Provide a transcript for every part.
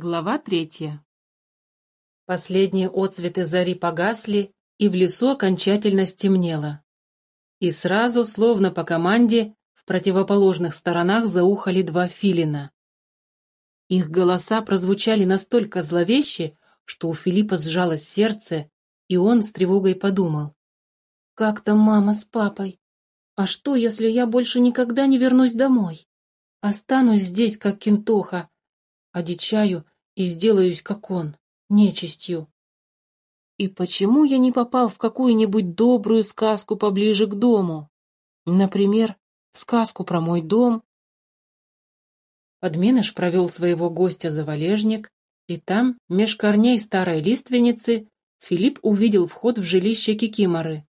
Глава третья. Последние отцветы зари погасли, и в лесу окончательно стемнело. И сразу, словно по команде, в противоположных сторонах заухали два филина. Их голоса прозвучали настолько зловеще, что у Филиппа сжалось сердце, и он с тревогой подумал. «Как там мама с папой? А что, если я больше никогда не вернусь домой? Останусь здесь, как кентоха, одичаю и сделаюсь, как он, нечистью. И почему я не попал в какую-нибудь добрую сказку поближе к дому? Например, сказку про мой дом. Подменыш провел своего гостя за валежник, и там, меж корней старой лиственницы, Филипп увидел вход в жилище Кикиморы.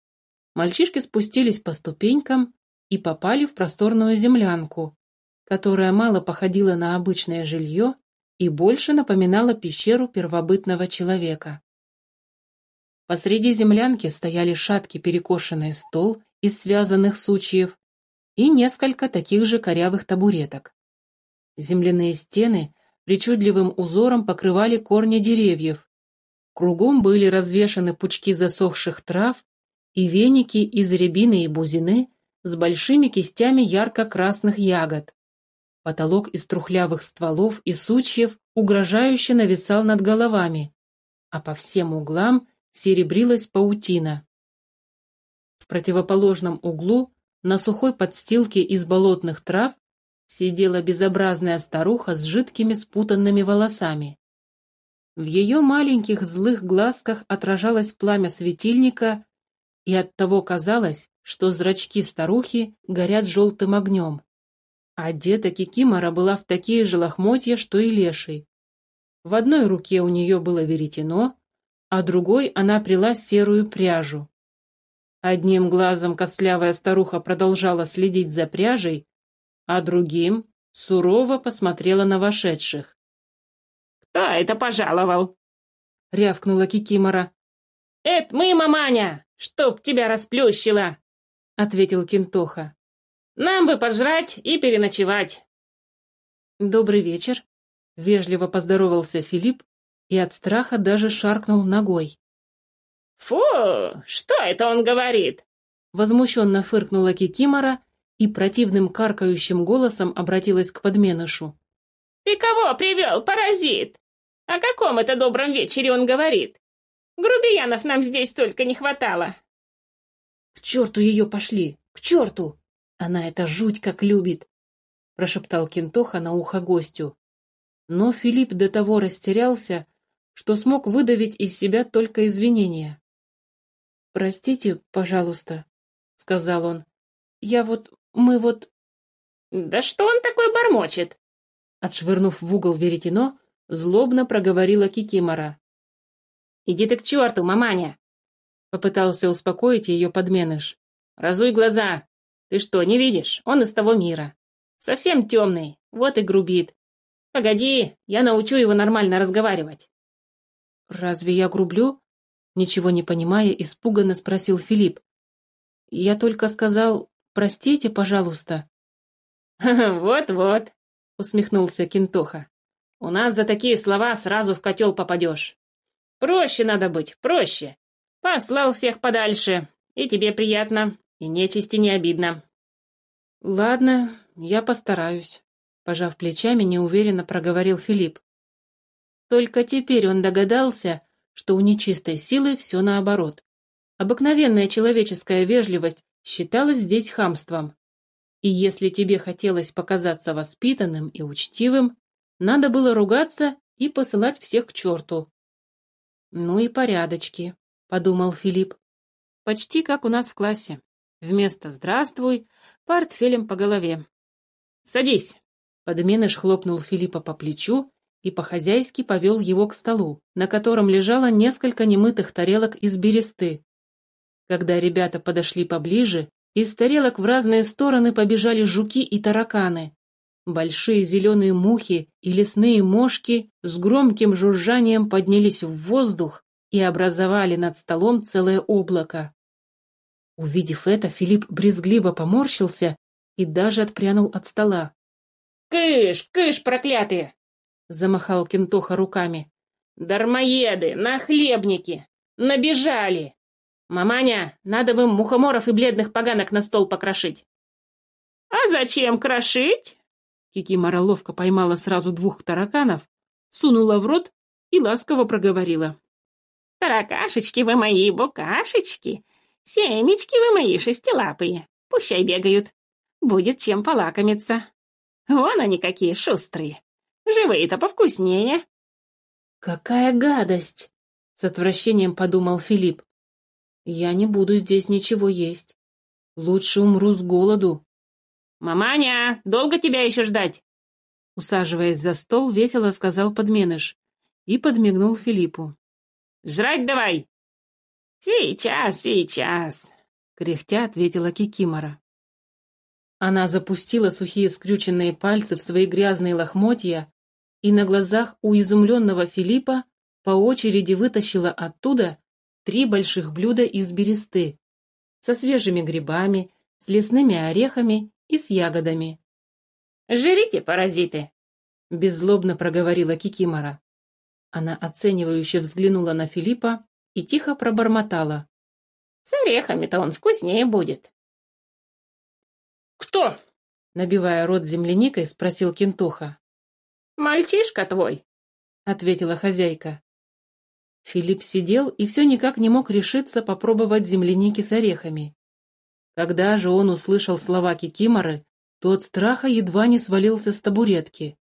Мальчишки спустились по ступенькам и попали в просторную землянку, которая мало походила на обычное жилье и больше напоминала пещеру первобытного человека. Посреди землянки стояли шаткий перекошенный стол из связанных сучьев и несколько таких же корявых табуреток. Земляные стены причудливым узором покрывали корни деревьев. Кругом были развешаны пучки засохших трав и веники из рябины и бузины с большими кистями ярко-красных ягод. Потолок из трухлявых стволов и сучьев угрожающе нависал над головами, а по всем углам серебрилась паутина. В противоположном углу, на сухой подстилке из болотных трав, сидела безобразная старуха с жидкими спутанными волосами. В ее маленьких злых глазках отражалось пламя светильника, и оттого казалось, что зрачки старухи горят желтым огнем. Одета Кикимора была в такие же лохмотья, что и леший. В одной руке у нее было веретено, а другой она прила серую пряжу. Одним глазом костлявая старуха продолжала следить за пряжей, а другим сурово посмотрела на вошедших. «Кто это пожаловал?» — рявкнула Кикимора. «Это мы, маманя, чтоб тебя расплющило!» — ответил Кентоха. Нам бы пожрать и переночевать. Добрый вечер. Вежливо поздоровался Филипп и от страха даже шаркнул ногой. Фу, что это он говорит? Возмущенно фыркнула Кикимора и противным каркающим голосом обратилась к подменышу. «Ты кого привел, паразит? О каком это добром вечере он говорит? Грубиянов нам здесь только не хватало». «К черту ее пошли! К черту!» Она это жуть как любит, — прошептал Кентоха на ухо гостю. Но Филипп до того растерялся, что смог выдавить из себя только извинения. «Простите, пожалуйста», — сказал он. «Я вот... мы вот...» «Да что он такой бормочет?» Отшвырнув в угол веретено, злобно проговорила Кикимора. «Иди ты к черту, маманя!» Попытался успокоить ее подменыш. «Разуй глаза! Ты что, не видишь? Он из того мира. Совсем темный, вот и грубит. Погоди, я научу его нормально разговаривать. Разве я грублю? Ничего не понимая, испуганно спросил Филипп. Я только сказал «простите, пожалуйста». «Вот-вот», — усмехнулся Кентоха. «У нас за такие слова сразу в котел попадешь. Проще надо быть, проще. Послал всех подальше, и тебе приятно, и нечисти не обидно. Ладно, я постараюсь, пожав плечами, неуверенно проговорил Филипп. Только теперь он догадался, что у нечистой силы все наоборот. Обыкновенная человеческая вежливость считалась здесь хамством. И если тебе хотелось показаться воспитанным и учтивым, надо было ругаться и посылать всех к черту. «Ну и порядочки», — подумал Филипп. «Почти как у нас в классе». Вместо «здравствуй» портфелем по голове. «Садись!» Подменыш хлопнул Филиппа по плечу и по-хозяйски повел его к столу, на котором лежало несколько немытых тарелок из бересты. Когда ребята подошли поближе, из тарелок в разные стороны побежали жуки и тараканы. Большие зеленые мухи и лесные мошки с громким жужжанием поднялись в воздух и образовали над столом целое облако. Увидев это, Филипп брезгливо поморщился и даже отпрянул от стола. «Кыш, кыш, проклятые! замахал Кентоха руками. «Дармоеды, нахлебники! Набежали! Маманя, надо бы мухоморов и бледных поганок на стол покрошить!» «А зачем крошить?» Кикимора ловко поймала сразу двух тараканов, сунула в рот и ласково проговорила. «Таракашечки вы мои, букашечки! Семечки вы мои шестилапые! Пущай бегают! Будет чем полакомиться! Вон они какие шустрые! Живые-то повкуснее!» «Какая гадость!» — с отвращением подумал Филипп. «Я не буду здесь ничего есть. Лучше умру с голоду». «Маманя, долго тебя еще ждать?» Усаживаясь за стол, весело сказал подменыш и подмигнул Филиппу. «Жрать давай!» «Сейчас, сейчас!» — кряхтя ответила Кикимора. Она запустила сухие скрюченные пальцы в свои грязные лохмотья и на глазах у изумленного Филиппа по очереди вытащила оттуда три больших блюда из бересты со свежими грибами, с лесными орехами и с ягодами. «Жрите, паразиты!» — беззлобно проговорила Кикимора. Она оценивающе взглянула на Филиппа и тихо пробормотала. «С орехами-то он вкуснее будет». «Кто?» — набивая рот земляникой, спросил Кентуха. «Мальчишка твой», — ответила хозяйка. Филипп сидел и все никак не мог решиться попробовать земляники с орехами. Когда же он услышал слова Кикиморы, то от страха едва не свалился с табуретки.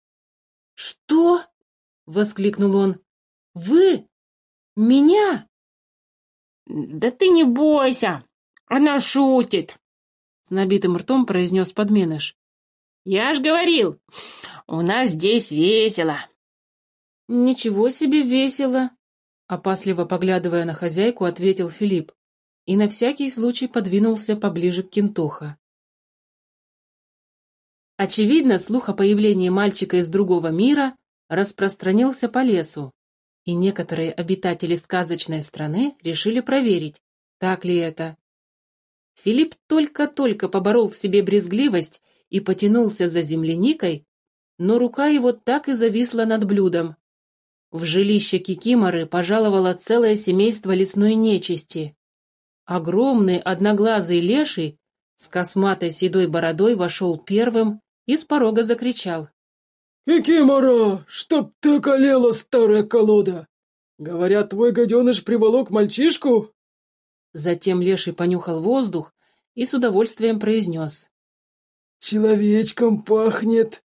«Что?» — воскликнул он. «Вы? Меня?» «Да ты не бойся! Она шутит!» С набитым ртом произнес подменыш. «Я ж говорил, у нас здесь весело!» «Ничего себе весело!» Опасливо поглядывая на хозяйку, ответил Филипп и на всякий случай подвинулся поближе к Кентоха. Очевидно, слух о появлении мальчика из другого мира распространился по лесу, и некоторые обитатели сказочной страны решили проверить, так ли это. Филипп только-только поборол в себе брезгливость и потянулся за земляникой, но рука его так и зависла над блюдом. В жилище Кикиморы пожаловало целое семейство лесной нечисти. Огромный одноглазый леший с косматой седой бородой вошел первым и с порога закричал. «Кикимора, чтоб ты колела, старая колода! Говорят, твой гаденыш приволок мальчишку?» Затем леший понюхал воздух и с удовольствием произнес. «Человечком пахнет!»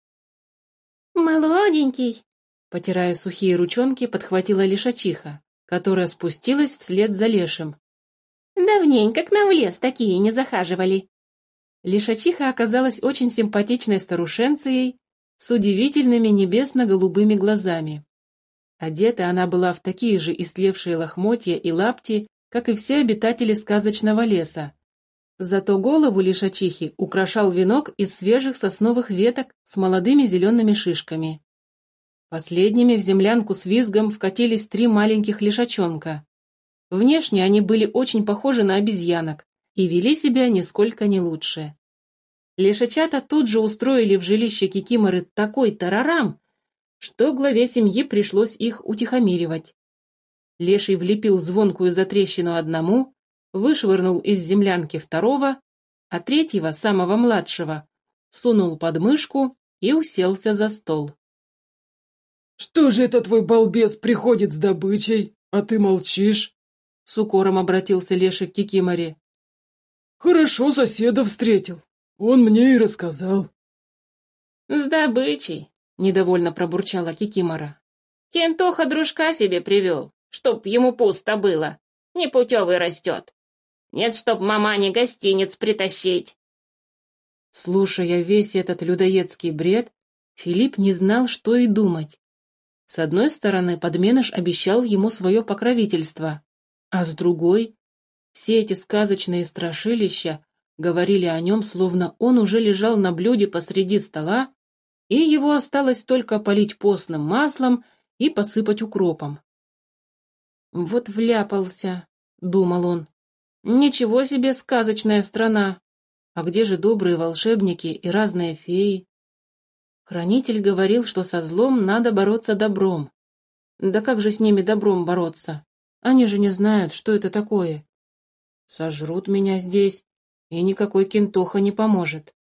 «Молоденький!» Потирая сухие ручонки, подхватила лишачиха, которая спустилась вслед за лешим. «Давненько к нам в лес такие не захаживали!» Лишачиха оказалась очень симпатичной старушенцией с удивительными небесно-голубыми глазами. Одета она была в такие же истлевшие лохмотья и лапти, как и все обитатели сказочного леса, Зато голову лишачихи украшал венок из свежих сосновых веток с молодыми зелеными шишками. Последними в землянку с визгом вкатились три маленьких лишачонка. Внешне они были очень похожи на обезьянок и вели себя нисколько не лучше. Лишачата тут же устроили в жилище Кикиморы такой тарарам, что главе семьи пришлось их утихомиривать. Леший влепил звонкую затрещину одному, вышвырнул из землянки второго, а третьего, самого младшего, сунул под мышку и уселся за стол. «Что же это твой балбес приходит с добычей, а ты молчишь?» С укором обратился Леша к Кикиморе. «Хорошо соседа встретил. Он мне и рассказал». «С добычей», — недовольно пробурчала Кикимора. «Кентоха дружка себе привел, чтоб ему пусто было. Непутевый растет. Нет, чтоб мамане гостиниц притащить. Слушая весь этот людоедский бред, Филипп не знал, что и думать. С одной стороны, подменыш обещал ему свое покровительство, а с другой, все эти сказочные страшилища говорили о нем, словно он уже лежал на блюде посреди стола, и его осталось только полить постным маслом и посыпать укропом. «Вот вляпался», — думал он. Ничего себе сказочная страна! А где же добрые волшебники и разные феи? Хранитель говорил, что со злом надо бороться добром. Да как же с ними добром бороться? Они же не знают, что это такое. Сожрут меня здесь, и никакой кентоха не поможет.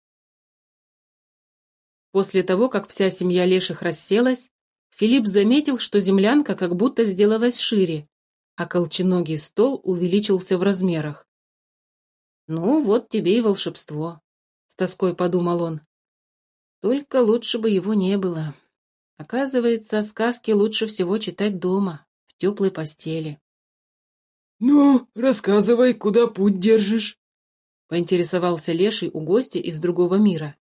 После того, как вся семья леших расселась, Филипп заметил, что землянка как будто сделалась шире, а колченогий стол увеличился в размерах. «Ну, вот тебе и волшебство», — с тоской подумал он. «Только лучше бы его не было. Оказывается, сказки лучше всего читать дома, в теплой постели». «Ну, рассказывай, куда путь держишь?» — поинтересовался Леший у гостя из другого мира.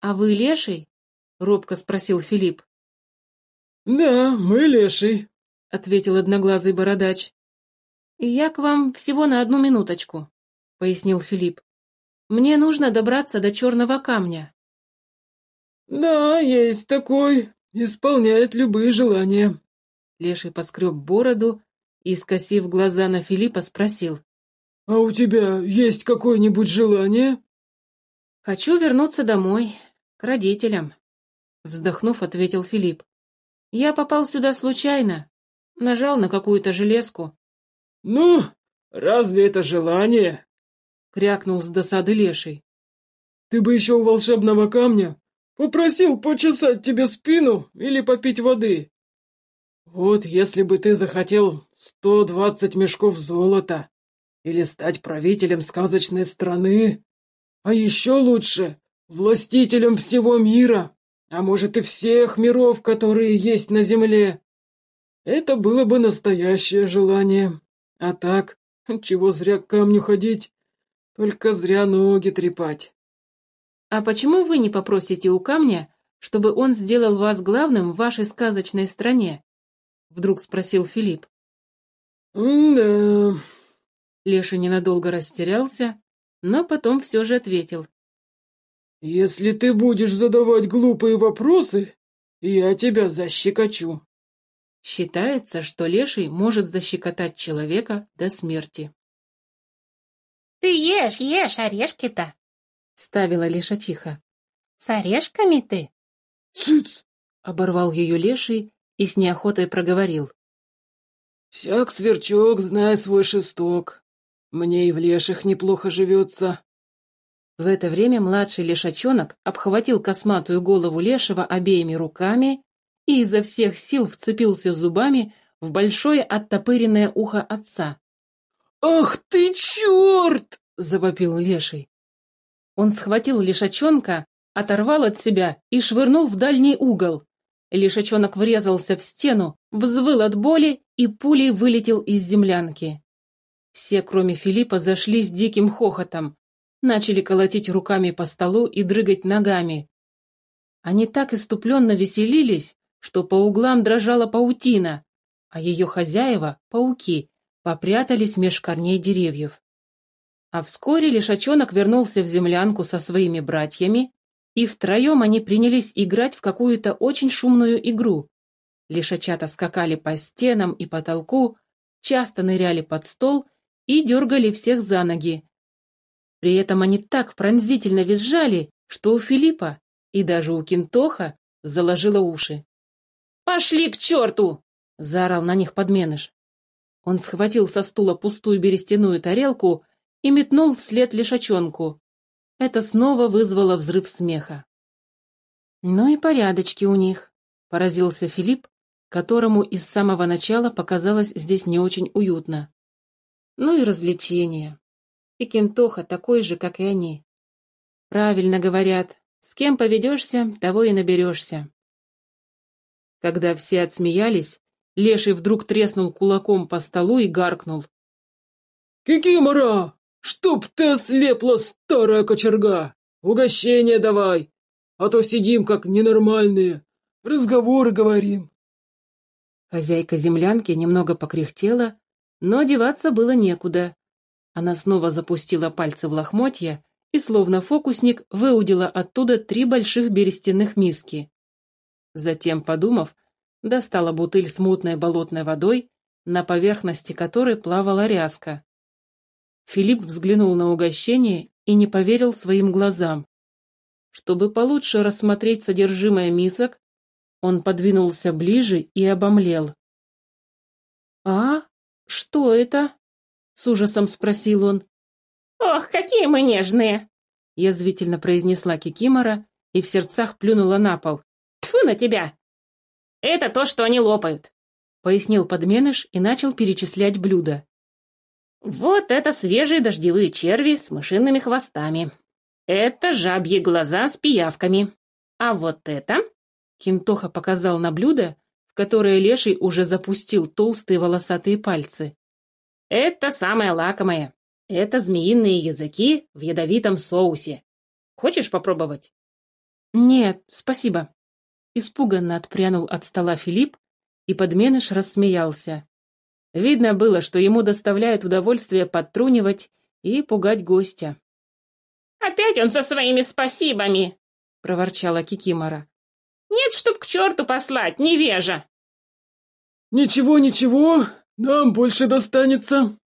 «А вы Леший?» — робко спросил Филипп. «Да, мы Леший», — ответил одноглазый бородач. «Я к вам всего на одну минуточку», — пояснил Филипп. «Мне нужно добраться до черного камня». «Да, есть такой. Исполняет любые желания». Леший поскреб бороду и, скосив глаза на Филиппа, спросил. «А у тебя есть какое-нибудь желание?» «Хочу вернуться домой, к родителям», — вздохнув, ответил Филипп. «Я попал сюда случайно, нажал на какую-то железку». «Ну, разве это желание?» — крякнул с досады леший. «Ты бы еще у волшебного камня попросил почесать тебе спину или попить воды. Вот если бы ты захотел сто двадцать мешков золота или стать правителем сказочной страны, а еще лучше властителем всего мира, а может и всех миров, которые есть на земле. Это было бы настоящее желание. А так, чего зря к камню ходить, только зря ноги трепать. А почему вы не попросите у камня, чтобы он сделал вас главным в вашей сказочной стране? Вдруг спросил Филипп. «Да...» Леша ненадолго растерялся, но потом все же ответил. «Если ты будешь задавать глупые вопросы, я тебя защекочу». Считается, что леший может защекотать человека до смерти. «Ты ешь, ешь орешки-то!» — ставила лешачиха. «С орешками ты?» «Цыц!» — оборвал ее леший и с неохотой проговорил. «Всяк сверчок, зная свой шесток. Мне и в леших неплохо живется». В это время младший лешачонок обхватил косматую голову лешего обеими руками и изо всех сил вцепился зубами в большое оттопыренное ухо отца. «Ах ты черт!» — завопил леший. Он схватил лешачонка, оторвал от себя и швырнул в дальний угол. Лешачонок врезался в стену, взвыл от боли и пулей вылетел из землянки. Все, кроме Филиппа, зашли с диким хохотом начали колотить руками по столу и дрыгать ногами. Они так иступленно веселились, что по углам дрожала паутина, а ее хозяева, пауки, попрятались меж корней деревьев. А вскоре лишачонок вернулся в землянку со своими братьями, и втроем они принялись играть в какую-то очень шумную игру. Лишачата скакали по стенам и потолку, часто ныряли под стол и дергали всех за ноги, при этом они так пронзительно визжали, что у Филиппа и даже у Кинтоха заложило уши. «Пошли к черту!» — заорал на них подменыш. Он схватил со стула пустую берестяную тарелку и метнул вслед лишачонку. Это снова вызвало взрыв смеха. «Ну и порядочки у них», — поразился Филипп, которому из самого начала показалось здесь не очень уютно. «Ну и развлечения. И Кентоха такой же, как и они. Правильно говорят, с кем поведешься, того и наберешься. Когда все отсмеялись, Леший вдруг треснул кулаком по столу и гаркнул. «Кикимора! Чтоб ты ослепла, старая кочерга! Угощение давай! А то сидим как ненормальные, разговоры говорим!» Хозяйка землянки немного покряхтела, но одеваться было некуда, она снова запустила пальцы в лохмотья и, словно фокусник, выудила оттуда три больших берестяных миски. Затем, подумав, достала бутыль с мутной болотной водой, на поверхности которой плавала ряска. Филипп взглянул на угощение и не поверил своим глазам. Чтобы получше рассмотреть содержимое мисок, он подвинулся ближе и обомлел. «А? Что это?» — с ужасом спросил он. «Ох, какие мы нежные!» — язвительно произнесла Кикимора и в сердцах плюнула на пол. «Тьфу на тебя!» «Это то, что они лопают», — пояснил подменыш и начал перечислять блюда. «Вот это свежие дождевые черви с мышиными хвостами. Это жабьи глаза с пиявками. А вот это...» Кинтоха показал на блюдо, в которое Леший уже запустил толстые волосатые пальцы. «Это самое лакомое. Это змеиные языки в ядовитом соусе. Хочешь попробовать?» «Нет, спасибо». Испуганно отпрянул от стола Филипп, и подменыш рассмеялся. Видно было, что ему доставляет удовольствие подтрунивать и пугать гостя. «Опять он со своими спасибами!» — проворчала Кикимора. Нет, чтоб к черту послать, невежа!» «Ничего, ничего, нам больше достанется!»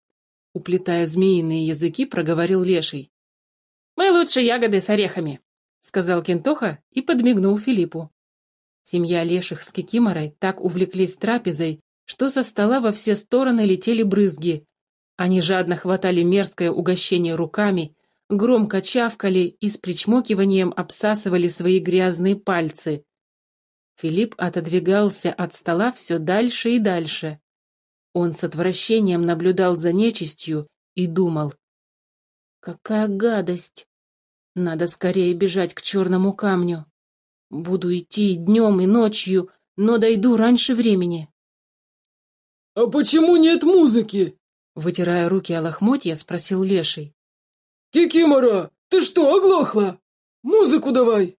Уплетая змеиные языки, проговорил Леший. «Мы лучше ягоды с орехами», — сказал Кентоха и подмигнул Филиппу. Семья Леших с Кикиморой так увлеклись трапезой, что со стола во все стороны летели брызги. Они жадно хватали мерзкое угощение руками, громко чавкали и с причмокиванием обсасывали свои грязные пальцы. Филипп отодвигался от стола все дальше и дальше. Он с отвращением наблюдал за нечистью и думал. «Какая гадость! Надо скорее бежать к черному камню. Буду идти днем и ночью, но дойду раньше времени». «А почему нет музыки?» Вытирая руки о лохмотья, спросил Леший. «Кикимора, ты что, оглохла? Музыку давай!»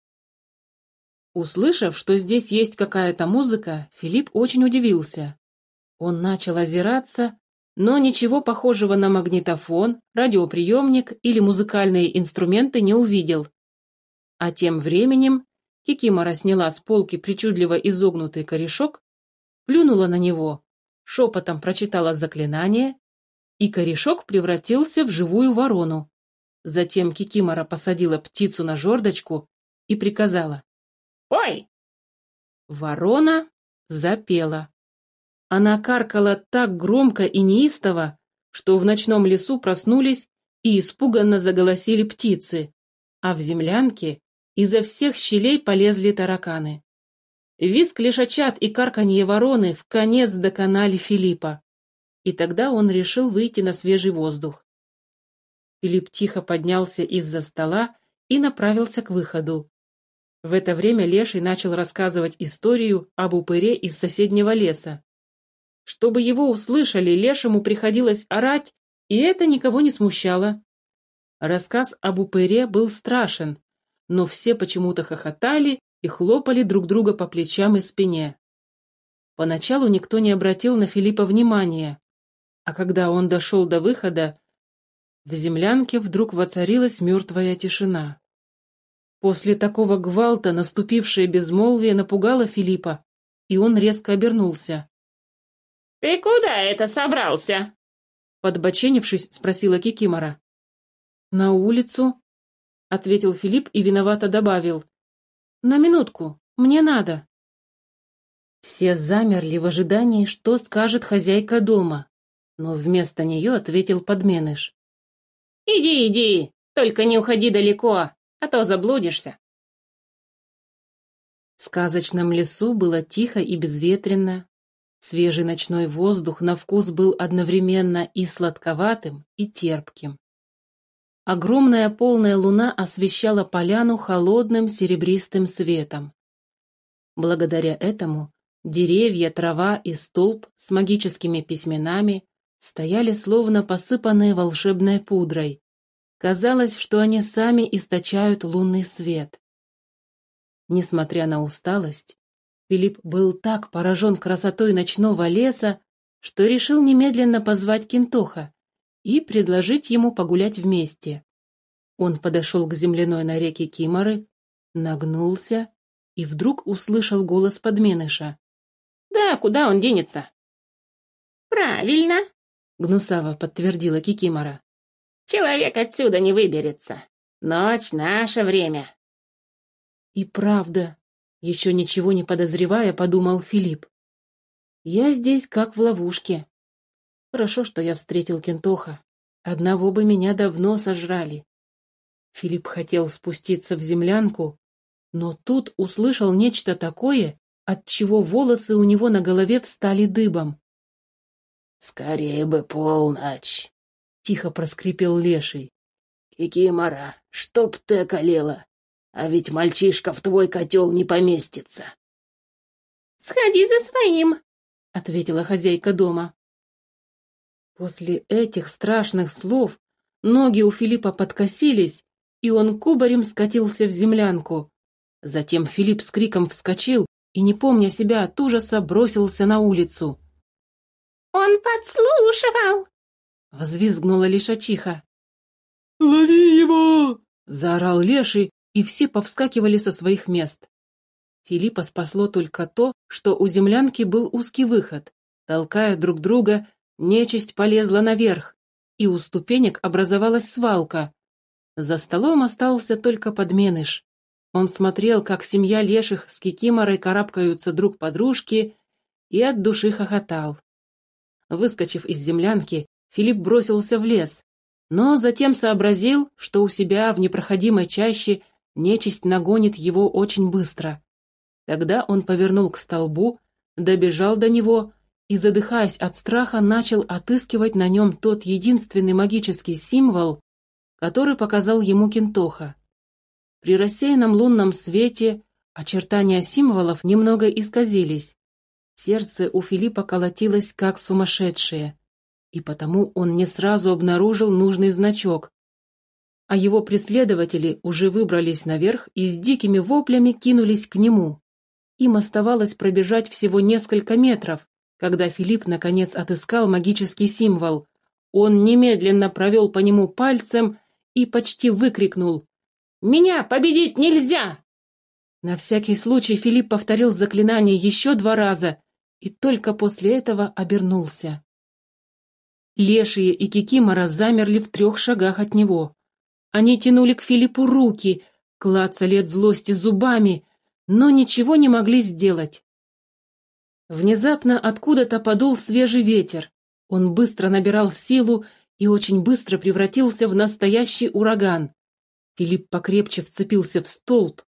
Услышав, что здесь есть какая-то музыка, Филипп очень удивился. Он начал озираться, но ничего похожего на магнитофон, радиоприемник или музыкальные инструменты не увидел. А тем временем Кикимора сняла с полки причудливо изогнутый корешок, плюнула на него, шепотом прочитала заклинание, и корешок превратился в живую ворону. Затем Кикимора посадила птицу на жердочку и приказала. Ой!» Ворона запела. Она каркала так громко и неистово, что в ночном лесу проснулись и испуганно заголосили птицы, а в землянке изо всех щелей полезли тараканы. Виск лишачат и карканье вороны в конец доконали Филиппа, и тогда он решил выйти на свежий воздух. Филипп тихо поднялся из-за стола и направился к выходу. В это время Леший начал рассказывать историю об упыре из соседнего леса. Чтобы его услышали, Лешему приходилось орать, и это никого не смущало. Рассказ об упыре был страшен, но все почему-то хохотали и хлопали друг друга по плечам и спине. Поначалу никто не обратил на Филиппа внимания, а когда он дошел до выхода, в землянке вдруг воцарилась мертвая тишина. После такого гвалта наступившее безмолвие напугало Филиппа, и он резко обернулся. «Ты куда это собрался?» Подбоченившись, спросила Кикимора. «На улицу», — ответил Филипп и виновато добавил. «На минутку, мне надо». Все замерли в ожидании, что скажет хозяйка дома, но вместо нее ответил подменыш. «Иди, иди, только не уходи далеко, а то заблудишься. В сказочном лесу было тихо и безветренно. Свежий ночной воздух на вкус был одновременно и сладковатым, и терпким. Огромная полная луна освещала поляну холодным серебристым светом. Благодаря этому деревья, трава и столб с магическими письменами стояли словно посыпанные волшебной пудрой, Казалось, что они сами источают лунный свет. Несмотря на усталость, Филипп был так поражен красотой ночного леса, что решил немедленно позвать Кентоха и предложить ему погулять вместе. Он подошел к земляной на реке Киморы, нагнулся и вдруг услышал голос подменыша. «Да, куда он денется?» «Правильно», — гнусаво подтвердила Кикимора. Человек отсюда не выберется. Ночь — наше время. И правда, еще ничего не подозревая, подумал Филипп. Я здесь как в ловушке. Хорошо, что я встретил Кентоха. Одного бы меня давно сожрали. Филипп хотел спуститься в землянку, но тут услышал нечто такое, от чего волосы у него на голове встали дыбом. «Скорее бы полночь!» — тихо проскрипел леший. «Кикимора, чтоб ты околела! А ведь мальчишка в твой котел не поместится!» «Сходи за своим!» — ответила хозяйка дома. После этих страшных слов ноги у Филиппа подкосились, и он кубарем скатился в землянку. Затем Филипп с криком вскочил и, не помня себя от ужаса, бросился на улицу. «Он подслушивал!» — взвизгнула лишачиха. «Лови его!» — заорал леший, и все повскакивали со своих мест. Филиппа спасло только то, что у землянки был узкий выход. Толкая друг друга, нечисть полезла наверх, и у ступенек образовалась свалка. За столом остался только подменыш. Он смотрел, как семья леших с кикиморой карабкаются друг по дружке, и от души хохотал. Выскочив из землянки, Филипп бросился в лес, но затем сообразил, что у себя в непроходимой чаще нечисть нагонит его очень быстро. Тогда он повернул к столбу, добежал до него и, задыхаясь от страха, начал отыскивать на нем тот единственный магический символ, который показал ему Кентоха. При рассеянном лунном свете очертания символов немного исказились. Сердце у Филиппа колотилось как сумасшедшее, и потому он не сразу обнаружил нужный значок. А его преследователи уже выбрались наверх и с дикими воплями кинулись к нему. Им оставалось пробежать всего несколько метров, когда Филипп наконец отыскал магический символ. Он немедленно провел по нему пальцем и почти выкрикнул «Меня победить нельзя!» На всякий случай Филипп повторил заклинание еще два раза и только после этого обернулся. Лешие и Кикимора замерли в трех шагах от него. Они тянули к Филиппу руки, клацали от злости зубами, но ничего не могли сделать. Внезапно откуда-то подул свежий ветер. Он быстро набирал силу и очень быстро превратился в настоящий ураган. Филипп покрепче вцепился в столб,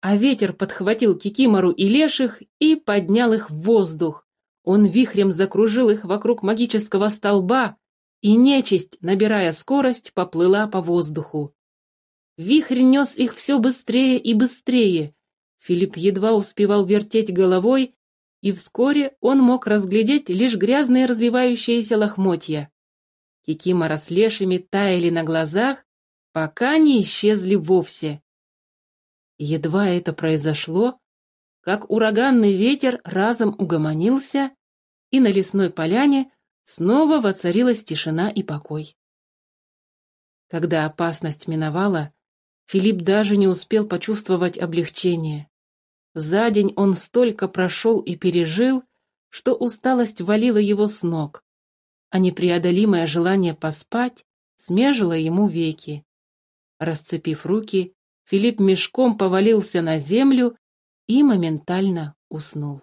а ветер подхватил Кикимору и Леших и поднял их в воздух. Он вихрем закружил их вокруг магического столба, и нечисть, набирая скорость, поплыла по воздуху. Вихрь нес их все быстрее и быстрее, Филипп едва успевал вертеть головой, и вскоре он мог разглядеть лишь грязные развивающиеся лохмотья. Кикимора с лешими таяли на глазах, пока не исчезли вовсе. Едва это произошло, как ураганный ветер разом угомонился, и на лесной поляне снова воцарилась тишина и покой. Когда опасность миновала, Филипп даже не успел почувствовать облегчение. За день он столько прошел и пережил, что усталость валила его с ног, а непреодолимое желание поспать смежило ему веки. Расцепив руки, Филипп мешком повалился на землю и моментально уснул.